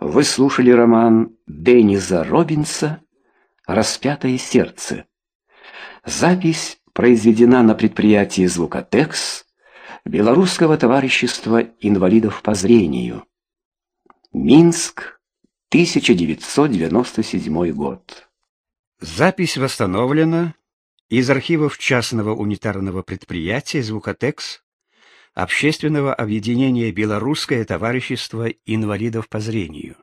Вы слушали роман Денниза Робинса «Распятое сердце». Запись произведена на предприятии «Звукотекс» Белорусского товарищества инвалидов по зрению. Минск, 1997 год. Запись восстановлена из архивов частного унитарного предприятия «Звукотекс» Общественного объединения Белорусское товарищество инвалидов по зрению.